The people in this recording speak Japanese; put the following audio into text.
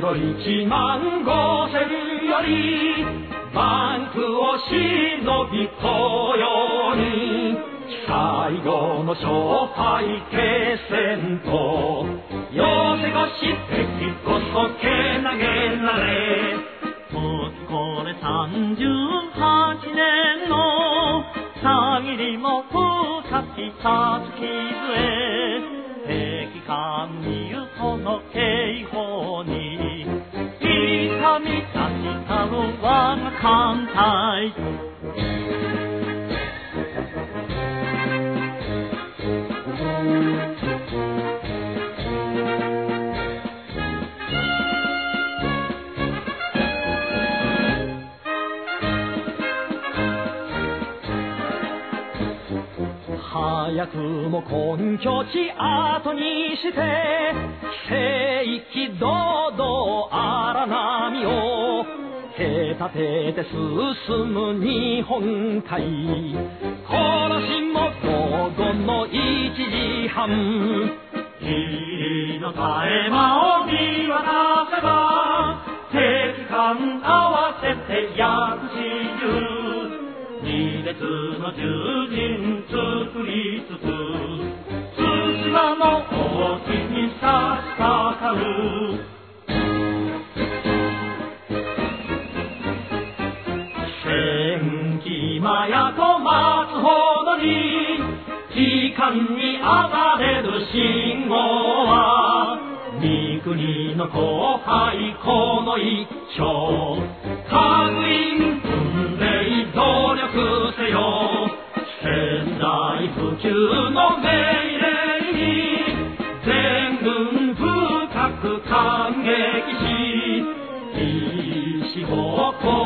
よ一万五千よりバンクを忍び東洋に最後の勝敗決戦とよせこし敵こそけなげなれもうこれ38年の限りも深きたつき杖敵艦にその警報に我が艦隊早くも根拠地後にして聖域堂立てて進む日本海。殺しも午後の1時半。霧の絶え間を見渡せば敵艦合わせて約四十二列の獣人作りつつ対馬の大地に差し掛かる。千機間やと待つほどに時間に上がれる信号は三国の後輩この一丁各員訓練努力せよ仙台普及の命令に全軍深く感激し石方向